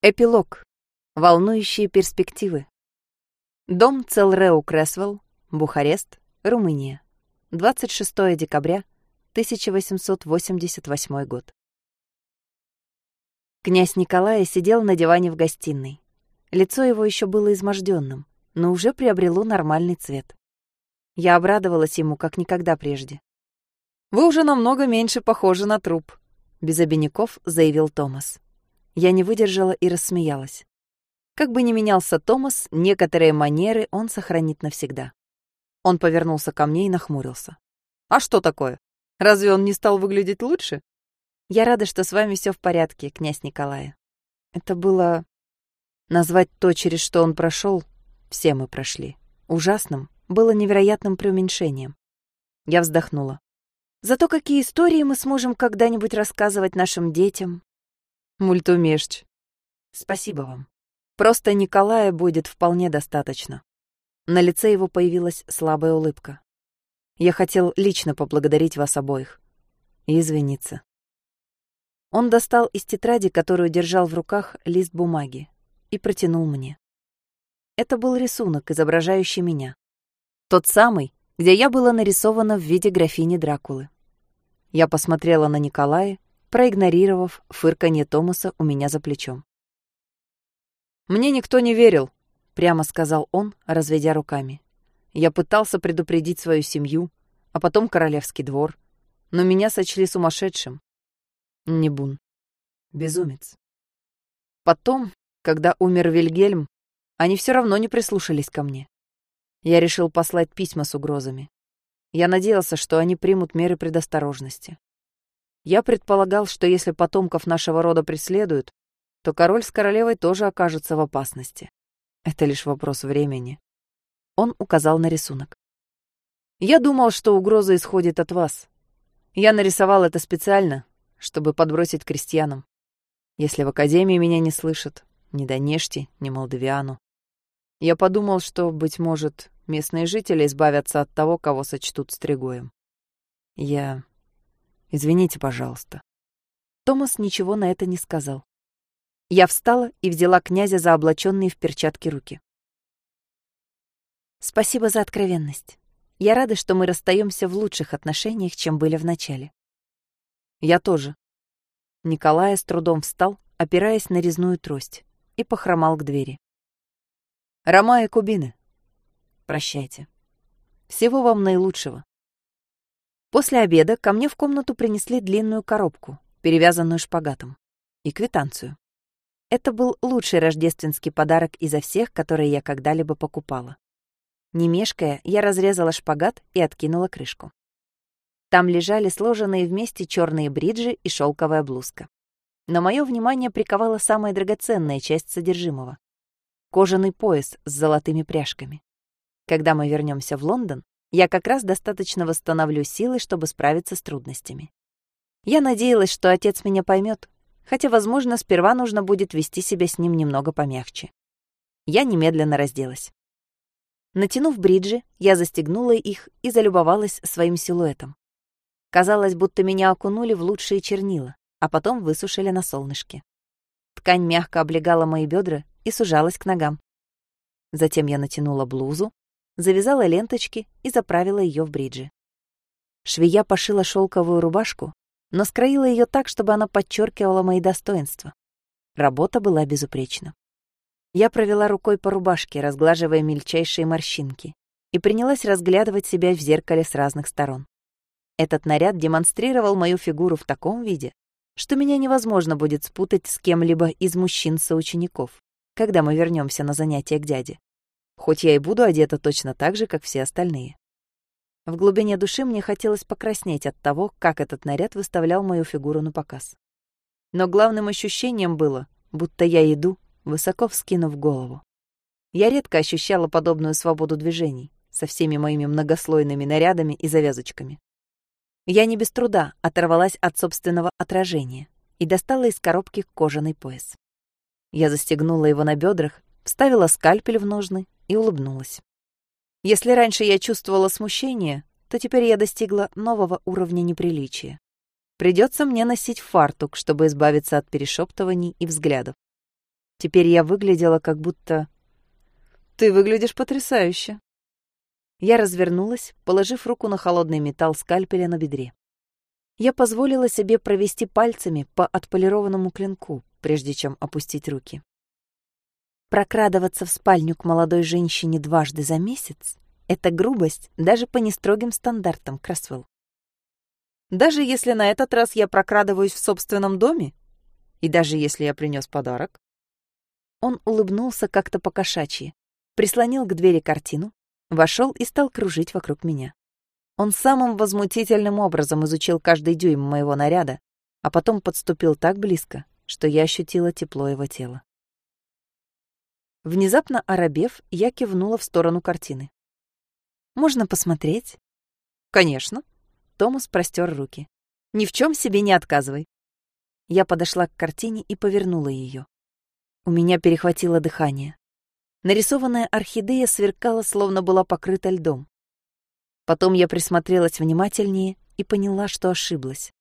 Эпилог. Волнующие перспективы. Дом Целреу Кресвелл, Бухарест, Румыния. 26 декабря 1888 год. Князь Николай сидел на диване в гостиной. Лицо его еще было изможденным, но уже приобрело нормальный цвет. Я обрадовалась ему, как никогда прежде. «Вы уже намного меньше похожи на труп», — без обиняков заявил Томас. Я не выдержала и рассмеялась. Как бы ни менялся Томас, некоторые манеры он сохранит навсегда. Он повернулся ко мне и нахмурился. «А что такое? Разве он не стал выглядеть лучше?» «Я рада, что с вами все в порядке, князь Николай. Это было... Назвать то, через что он прошел, все мы прошли. Ужасным было невероятным преуменьшением. Я вздохнула. Зато какие истории мы сможем когда-нибудь рассказывать нашим детям, Мультумешч. Спасибо вам. Просто Николая будет вполне достаточно. На лице его появилась слабая улыбка. Я хотел лично поблагодарить вас обоих. И извиниться. Он достал из тетради, которую держал в руках, лист бумаги и протянул мне. Это был рисунок, изображающий меня. Тот самый, где я была нарисована в виде графини Дракулы. Я посмотрела на Николая проигнорировав фырканье Томаса у меня за плечом. «Мне никто не верил», — прямо сказал он, разведя руками. «Я пытался предупредить свою семью, а потом королевский двор, но меня сочли сумасшедшим. Не бун. Безумец. Потом, когда умер Вильгельм, они все равно не прислушались ко мне. Я решил послать письма с угрозами. Я надеялся, что они примут меры предосторожности. Я предполагал, что если потомков нашего рода преследуют, то король с королевой тоже окажутся в опасности. Это лишь вопрос времени. Он указал на рисунок. Я думал, что угроза исходит от вас. Я нарисовал это специально, чтобы подбросить крестьянам. Если в академии меня не слышат, ни Донешти, ни Молдавиану. Я подумал, что, быть может, местные жители избавятся от того, кого сочтут стригоем. Я Извините, пожалуйста». Томас ничего на это не сказал. Я встала и взяла князя за облаченные в перчатки руки. «Спасибо за откровенность. Я рада, что мы расстаемся в лучших отношениях, чем были в начале». «Я тоже». Николай с трудом встал, опираясь на резную трость, и похромал к двери. «Рома и Кубины, прощайте. Всего вам наилучшего. После обеда ко мне в комнату принесли длинную коробку, перевязанную шпагатом, и квитанцию. Это был лучший рождественский подарок изо всех, которые я когда-либо покупала. Не мешкая, я разрезала шпагат и откинула крышку. Там лежали сложенные вместе черные бриджи и шелковая блузка. Но мое внимание приковала самая драгоценная часть содержимого — кожаный пояс с золотыми пряжками. Когда мы вернемся в Лондон, я как раз достаточно восстановлю силы, чтобы справиться с трудностями. Я надеялась, что отец меня поймет, хотя, возможно, сперва нужно будет вести себя с ним немного помягче. Я немедленно разделась. Натянув бриджи, я застегнула их и залюбовалась своим силуэтом. Казалось, будто меня окунули в лучшие чернила, а потом высушили на солнышке. Ткань мягко облегала мои бедра и сужалась к ногам. Затем я натянула блузу, завязала ленточки и заправила ее в бриджи. Швея пошила шелковую рубашку, но скроила ее так, чтобы она подчеркивала мои достоинства. Работа была безупречна. Я провела рукой по рубашке, разглаживая мельчайшие морщинки, и принялась разглядывать себя в зеркале с разных сторон. Этот наряд демонстрировал мою фигуру в таком виде, что меня невозможно будет спутать с кем-либо из мужчин-соучеников, когда мы вернемся на занятия к дяде хоть я и буду одета точно так же, как все остальные. В глубине души мне хотелось покраснеть от того, как этот наряд выставлял мою фигуру на показ. Но главным ощущением было, будто я иду, высоко вскинув голову. Я редко ощущала подобную свободу движений со всеми моими многослойными нарядами и завязочками. Я не без труда оторвалась от собственного отражения и достала из коробки кожаный пояс. Я застегнула его на бедрах, вставила скальпель в ножны и улыбнулась. Если раньше я чувствовала смущение, то теперь я достигла нового уровня неприличия. Придется мне носить фартук, чтобы избавиться от перешептываний и взглядов. Теперь я выглядела как будто... «Ты выглядишь потрясающе!» Я развернулась, положив руку на холодный металл скальпеля на бедре. Я позволила себе провести пальцами по отполированному клинку, прежде чем опустить руки. Прокрадываться в спальню к молодой женщине дважды за месяц — это грубость даже по нестрогим стандартам, Красвелл. Даже если на этот раз я прокрадываюсь в собственном доме? И даже если я принес подарок? Он улыбнулся как-то по-кошачьи, прислонил к двери картину, вошел и стал кружить вокруг меня. Он самым возмутительным образом изучил каждый дюйм моего наряда, а потом подступил так близко, что я ощутила тепло его тела. Внезапно оробев, я кивнула в сторону картины. «Можно посмотреть?» «Конечно». Томас простер руки. «Ни в чем себе не отказывай». Я подошла к картине и повернула ее. У меня перехватило дыхание. Нарисованная орхидея сверкала, словно была покрыта льдом. Потом я присмотрелась внимательнее и поняла, что ошиблась.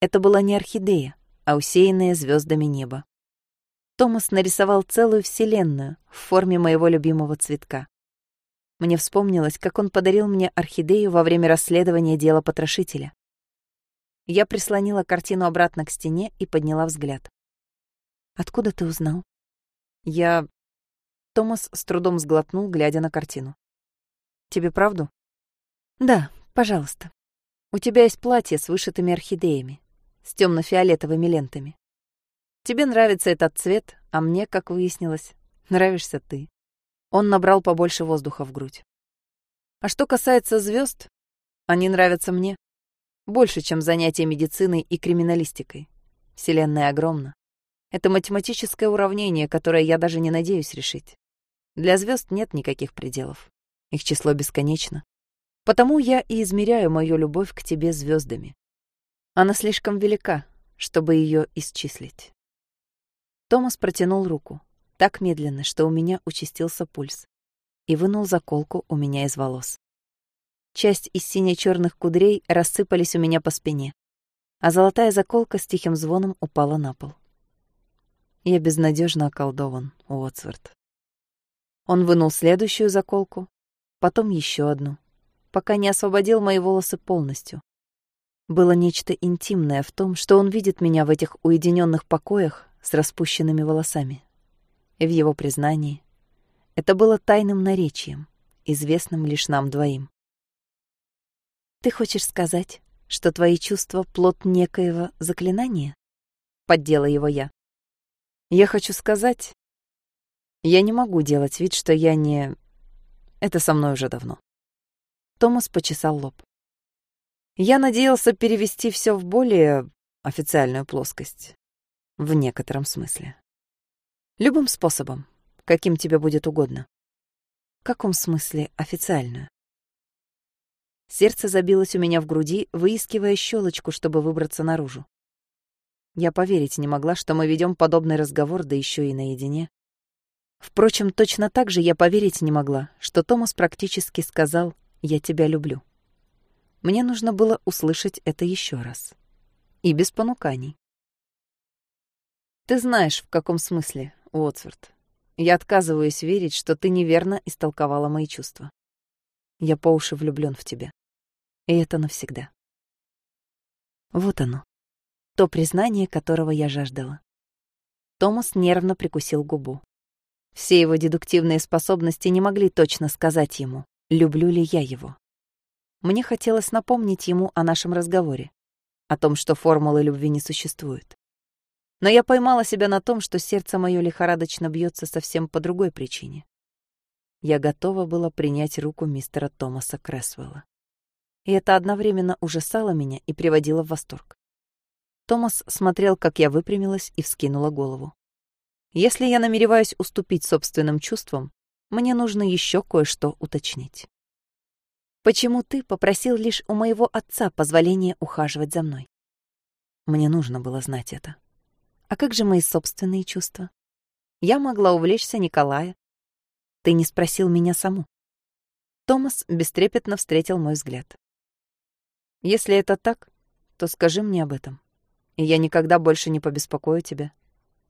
Это была не орхидея, а усеянное звездами небо. Томас нарисовал целую вселенную в форме моего любимого цветка. Мне вспомнилось, как он подарил мне орхидею во время расследования дела потрошителя. Я прислонила картину обратно к стене и подняла взгляд. «Откуда ты узнал?» «Я...» Томас с трудом сглотнул, глядя на картину. «Тебе правду?» «Да, пожалуйста. У тебя есть платье с вышитыми орхидеями, с темно фиолетовыми лентами. Тебе нравится этот цвет, а мне, как выяснилось, нравишься ты. Он набрал побольше воздуха в грудь. А что касается звезд, они нравятся мне. Больше, чем занятия медициной и криминалистикой. Вселенная огромна. Это математическое уравнение, которое я даже не надеюсь решить. Для звезд нет никаких пределов. Их число бесконечно. Потому я и измеряю мою любовь к тебе звездами. Она слишком велика, чтобы ее исчислить. Томас протянул руку, так медленно, что у меня участился пульс, и вынул заколку у меня из волос. Часть из сине-черных кудрей рассыпались у меня по спине, а золотая заколка с тихим звоном упала на пол. Я безнадежно околдован, Уотсворт. Он вынул следующую заколку, потом еще одну, пока не освободил мои волосы полностью. Было нечто интимное в том, что он видит меня в этих уединенных покоях с распущенными волосами. И в его признании это было тайным наречием, известным лишь нам двоим. «Ты хочешь сказать, что твои чувства — плод некоего заклинания?» — поддела его я. «Я хочу сказать, я не могу делать вид, что я не... Это со мной уже давно». Томас почесал лоб. Я надеялся перевести все в более официальную плоскость. В некотором смысле. Любым способом, каким тебе будет угодно. В каком смысле официальную? Сердце забилось у меня в груди, выискивая щелочку, чтобы выбраться наружу. Я поверить не могла, что мы ведем подобный разговор, да еще и наедине. Впрочем, точно так же я поверить не могла, что Томас практически сказал «я тебя люблю». Мне нужно было услышать это еще раз. И без понуканий. Ты знаешь, в каком смысле, Уотсворт. Я отказываюсь верить, что ты неверно истолковала мои чувства. Я по уши влюблён в тебя. И это навсегда. Вот оно. То признание, которого я жаждала. Томас нервно прикусил губу. Все его дедуктивные способности не могли точно сказать ему, люблю ли я его. Мне хотелось напомнить ему о нашем разговоре, о том, что формулы любви не существует. Но я поймала себя на том, что сердце мое лихорадочно бьется совсем по другой причине. Я готова была принять руку мистера Томаса Кресвелла. И это одновременно ужасало меня и приводило в восторг. Томас смотрел, как я выпрямилась и вскинула голову. Если я намереваюсь уступить собственным чувствам, мне нужно еще кое-что уточнить. Почему ты попросил лишь у моего отца позволения ухаживать за мной? Мне нужно было знать это. А как же мои собственные чувства? Я могла увлечься Николая. Ты не спросил меня саму. Томас бестрепетно встретил мой взгляд. Если это так, то скажи мне об этом, и я никогда больше не побеспокою тебя.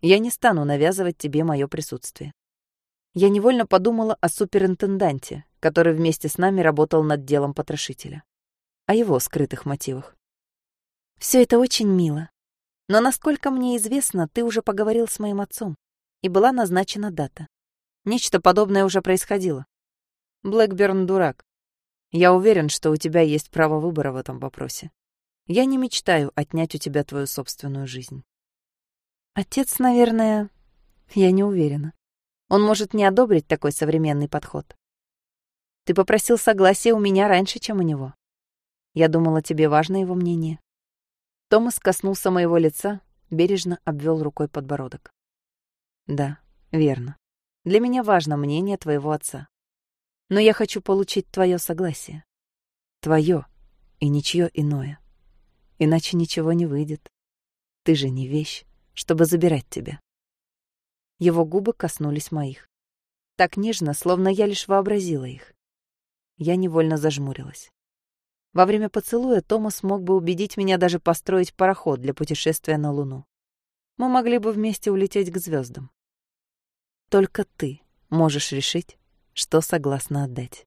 Я не стану навязывать тебе мое присутствие. Я невольно подумала о суперинтенданте, который вместе с нами работал над делом потрошителя. О его скрытых мотивах. Все это очень мило. Но, насколько мне известно, ты уже поговорил с моим отцом, и была назначена дата. Нечто подобное уже происходило. Блэкберн дурак. Я уверен, что у тебя есть право выбора в этом вопросе. Я не мечтаю отнять у тебя твою собственную жизнь. Отец, наверное, я не уверена. Он может не одобрить такой современный подход. Ты попросил согласия у меня раньше, чем у него. Я думала, тебе важно его мнение. Томас коснулся моего лица, бережно обвел рукой подбородок. Да, верно. Для меня важно мнение твоего отца. Но я хочу получить твое согласие. Твое и ничье иное. Иначе ничего не выйдет. Ты же не вещь, чтобы забирать тебя. Его губы коснулись моих. Так нежно, словно я лишь вообразила их. Я невольно зажмурилась. Во время поцелуя Томас мог бы убедить меня даже построить пароход для путешествия на Луну. Мы могли бы вместе улететь к звездам. Только ты можешь решить, что согласна отдать.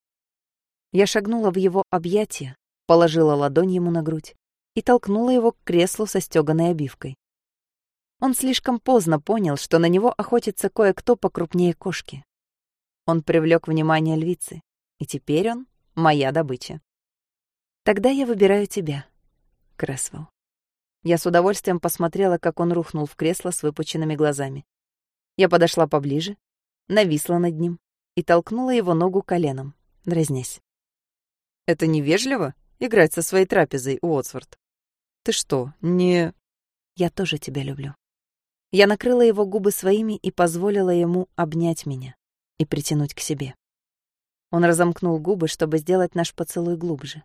Я шагнула в его объятия, положила ладонь ему на грудь и толкнула его к креслу со стёганой обивкой. Он слишком поздно понял, что на него охотится кое-кто покрупнее кошки. Он привлек внимание львицы, и теперь он — моя добыча. Тогда я выбираю тебя, Кресвелл. Я с удовольствием посмотрела, как он рухнул в кресло с выпученными глазами. Я подошла поближе, нависла над ним и толкнула его ногу коленом, дразнясь. «Это невежливо — играть со своей трапезой, Уотсворт? Ты что, не...» «Я тоже тебя люблю». Я накрыла его губы своими и позволила ему обнять меня и притянуть к себе. Он разомкнул губы, чтобы сделать наш поцелуй глубже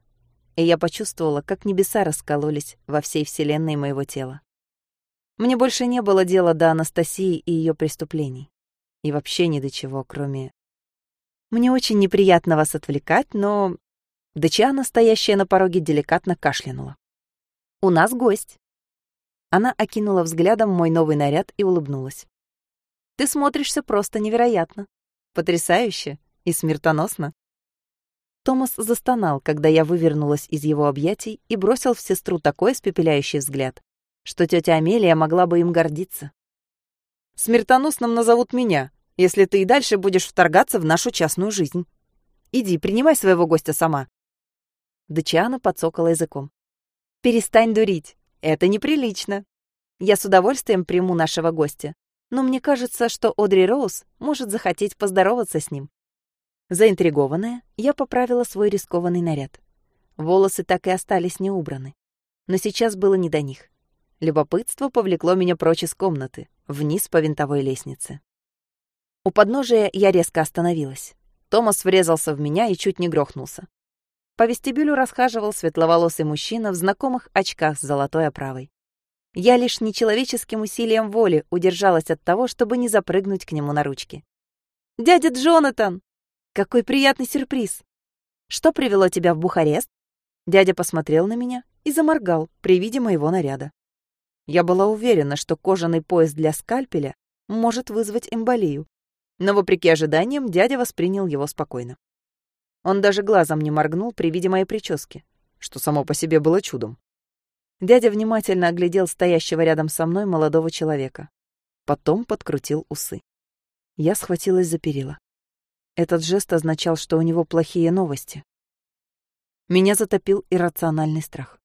и я почувствовала, как небеса раскололись во всей вселенной моего тела. Мне больше не было дела до Анастасии и ее преступлений. И вообще ни до чего, кроме... Мне очень неприятно вас отвлекать, но... Дачиана, стоящая на пороге, деликатно кашлянула. «У нас гость». Она окинула взглядом мой новый наряд и улыбнулась. «Ты смотришься просто невероятно. Потрясающе и смертоносно. Томас застонал, когда я вывернулась из его объятий и бросил в сестру такой испепеляющий взгляд, что тетя Амелия могла бы им гордиться. «Смертоносным назовут меня, если ты и дальше будешь вторгаться в нашу частную жизнь. Иди, принимай своего гостя сама». Дачиана подсокала языком. «Перестань дурить, это неприлично. Я с удовольствием приму нашего гостя, но мне кажется, что Одри Роуз может захотеть поздороваться с ним. Заинтригованная, я поправила свой рискованный наряд. Волосы так и остались неубраны. Но сейчас было не до них. Любопытство повлекло меня прочь из комнаты, вниз по винтовой лестнице. У подножия я резко остановилась. Томас врезался в меня и чуть не грохнулся. По вестибюлю расхаживал светловолосый мужчина в знакомых очках с золотой оправой. Я лишь нечеловеческим усилием воли удержалась от того, чтобы не запрыгнуть к нему на ручки. «Дядя Джонатан!» Какой приятный сюрприз! Что привело тебя в Бухарест? Дядя посмотрел на меня и заморгал при виде моего наряда. Я была уверена, что кожаный пояс для скальпеля может вызвать эмболию, но, вопреки ожиданиям, дядя воспринял его спокойно. Он даже глазом не моргнул при виде моей прически, что само по себе было чудом. Дядя внимательно оглядел стоящего рядом со мной молодого человека. Потом подкрутил усы. Я схватилась за перила. Этот жест означал, что у него плохие новости. Меня затопил иррациональный страх.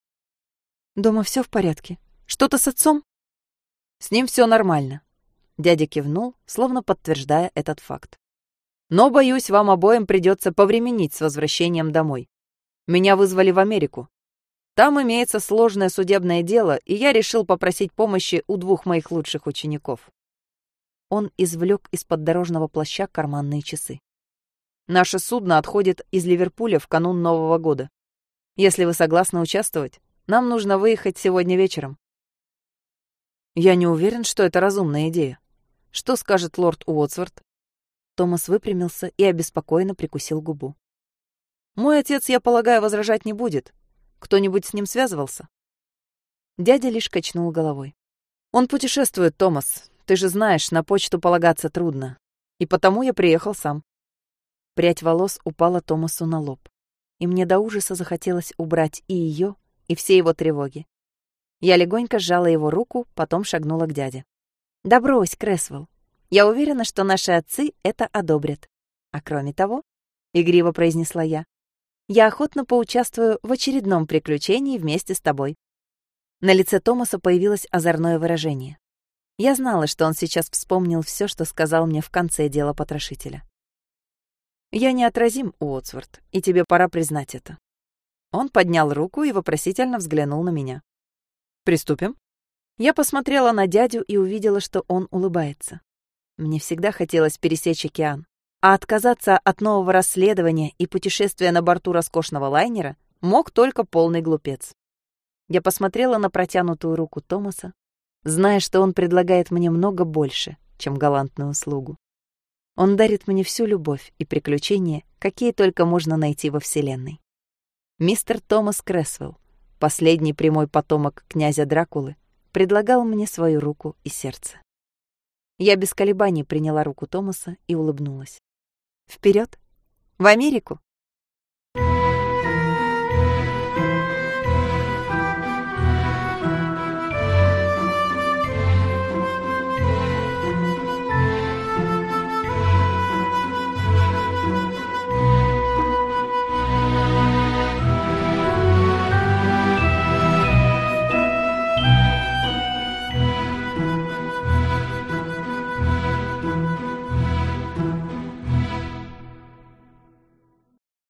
«Дома все в порядке? Что-то с отцом?» «С ним все нормально», — дядя кивнул, словно подтверждая этот факт. «Но, боюсь, вам обоим придется повременить с возвращением домой. Меня вызвали в Америку. Там имеется сложное судебное дело, и я решил попросить помощи у двух моих лучших учеников». Он извлек из-под дорожного плаща карманные часы. Наше судно отходит из Ливерпуля в канун Нового года. Если вы согласны участвовать, нам нужно выехать сегодня вечером. Я не уверен, что это разумная идея. Что скажет лорд Уотсворт? Томас выпрямился и обеспокоенно прикусил губу. Мой отец, я полагаю, возражать не будет. Кто-нибудь с ним связывался? Дядя лишь качнул головой. Он путешествует, Томас. Ты же знаешь, на почту полагаться трудно. И потому я приехал сам. Прядь волос упала Томасу на лоб. И мне до ужаса захотелось убрать и ее, и все его тревоги. Я легонько сжала его руку, потом шагнула к дяде. «Да брось, Кресвелл. Я уверена, что наши отцы это одобрят. А кроме того, — игриво произнесла я, — я охотно поучаствую в очередном приключении вместе с тобой. На лице Томаса появилось озорное выражение. Я знала, что он сейчас вспомнил все, что сказал мне в конце дела потрошителя. «Я неотразим, Уотсворт, и тебе пора признать это». Он поднял руку и вопросительно взглянул на меня. «Приступим?» Я посмотрела на дядю и увидела, что он улыбается. Мне всегда хотелось пересечь океан, а отказаться от нового расследования и путешествия на борту роскошного лайнера мог только полный глупец. Я посмотрела на протянутую руку Томаса, зная, что он предлагает мне много больше, чем галантную услугу. Он дарит мне всю любовь и приключения, какие только можно найти во Вселенной. Мистер Томас Кресвелл, последний прямой потомок князя Дракулы, предлагал мне свою руку и сердце. Я без колебаний приняла руку Томаса и улыбнулась. Вперед! В Америку!